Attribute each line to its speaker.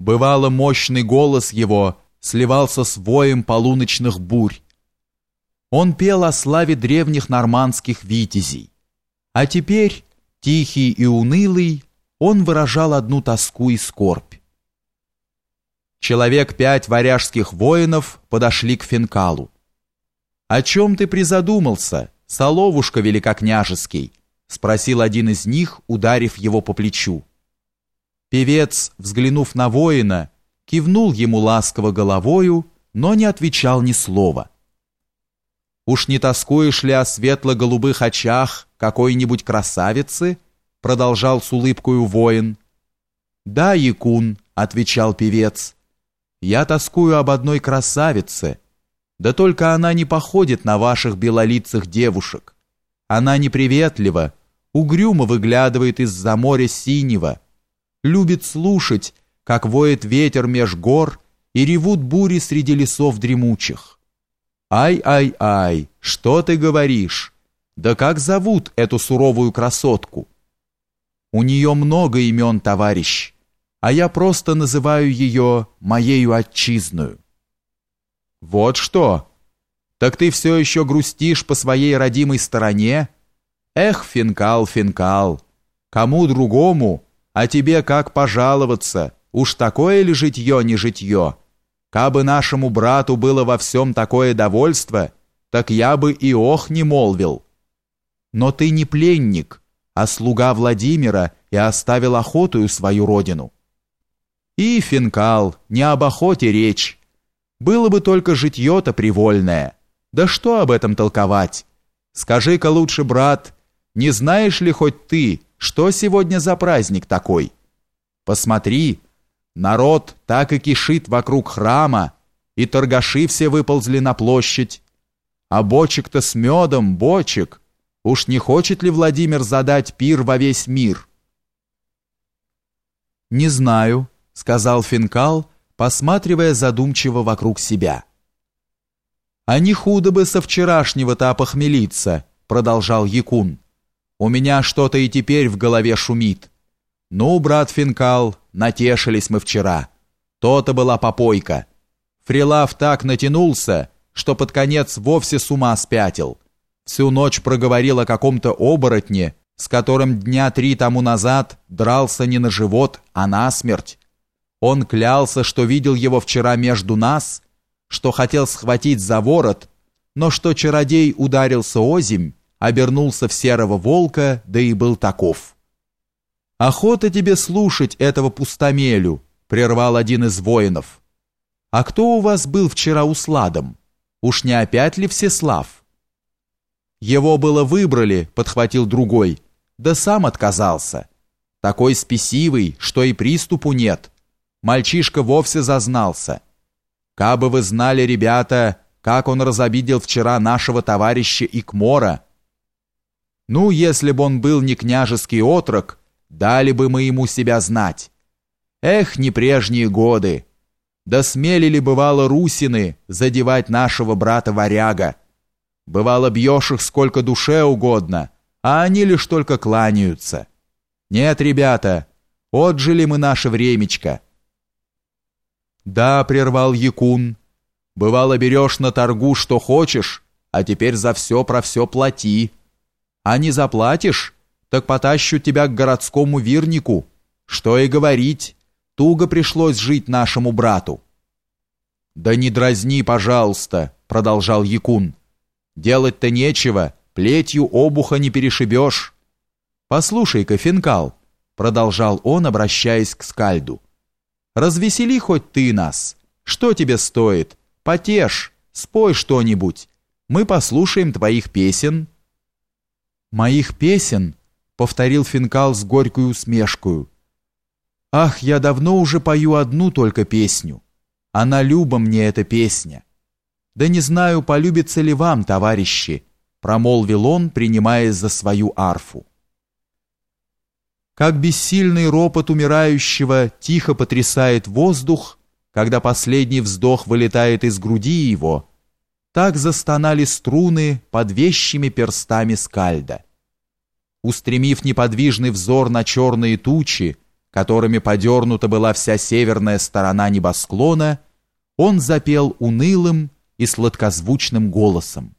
Speaker 1: Бывало, мощный голос его сливался с воем полуночных бурь. Он пел о славе древних нормандских витязей. А теперь, тихий и унылый, он выражал одну тоску и скорбь. Человек пять варяжских воинов подошли к Финкалу. «О чем ты призадумался, соловушка великокняжеский?» спросил один из них, ударив его по плечу. Певец, взглянув на воина, кивнул ему ласково головою, но не отвечал ни слова. «Уж не тоскуешь ли о светло-голубых очах какой-нибудь красавицы?» продолжал с улыбкою воин. «Да, Якун», — отвечал певец, — «я тоскую об одной красавице, да только она не походит на ваших белолицых девушек. Она неприветлива, угрюмо выглядывает из-за моря синего, любит слушать, как воет ветер меж гор и ревут бури среди лесов дремучих. Ай-ай-ай, что ты говоришь? Да как зовут эту суровую красотку? У нее много имен, товарищ, а я просто называю ее моею отчизную. Вот что? Так ты все еще грустишь по своей родимой стороне? Эх, Финкал, Финкал, кому другому а тебе как пожаловаться? Уж такое ли житье, не житье? Кабы нашему брату было во всем такое довольство, так я бы и ох не молвил. Но ты не пленник, а слуга Владимира и оставил охотую свою родину. И, Финкал, не об охоте речь. Было бы только житье-то привольное. Да что об этом толковать? Скажи-ка лучше, брат, не знаешь ли хоть ты, что сегодня за праздник такой? Посмотри, народ так и кишит вокруг храма, и торгаши все выползли на площадь. А бочек-то с медом, бочек. Уж не хочет ли Владимир задать пир во весь мир? «Не знаю», — сказал Финкал, посматривая задумчиво вокруг себя. «А не худо бы со вчерашнего-то опохмелиться», — продолжал Якун. У меня что-то и теперь в голове шумит. Ну, брат Финкал, натешились мы вчера. То-то была попойка. Фрилав так натянулся, что под конец вовсе с ума спятил. Всю ночь проговорил о каком-то оборотне, с которым дня три тому назад дрался не на живот, а на смерть. Он клялся, что видел его вчера между нас, что хотел схватить за ворот, но что чародей ударился озимь, обернулся в серого волка, да и был таков. «Охота тебе слушать этого пустомелю», — прервал один из воинов. «А кто у вас был вчера у Сладом? Уж не опять ли Всеслав?» «Его было выбрали», — подхватил другой, да сам отказался. Такой спесивый, что и приступу нет. Мальчишка вовсе зазнался. Кабы вы знали, ребята, как он разобидел вчера нашего товарища Икмора, ну, если бы он был не княжеский отрок, дали бы мы ему себя знать. Эх, не прежние годы! Да смели ли, бывало, русины задевать нашего брата-варяга? Бывало, бьешь их сколько душе угодно, а они лишь только кланяются. Нет, ребята, отжили мы наше времечко. Да, прервал Якун, бывало, берешь на торгу, что хочешь, а теперь за все про все плати. А не заплатишь, так потащу тебя к городскому вирнику. Что и говорить, туго пришлось жить нашему брату. Да не дразни, пожалуйста, продолжал Якун. Делать-то нечего, плетью обуха не перешибешь. Послушай-ка, Финкал, продолжал он, обращаясь к Скальду. Развесели хоть ты нас. Что тебе стоит? Потешь, спой что-нибудь. Мы послушаем твоих песен моих песен, повторил Финкал с горькой усмешкой. Ах, я давно уже пою одну только песню. Она люба мне эта песня. Да не знаю, полюбится ли вам, товарищи, промолвил он, принимаясь за свою арфу. Как бессильный ропот умирающего тихо потрясает воздух, когда последний вздох вылетает из груди его, так застонали струны под вещими перстами скальда. Устремив неподвижный взор на черные тучи, которыми подернута была вся северная сторона небосклона, он запел унылым и сладкозвучным голосом.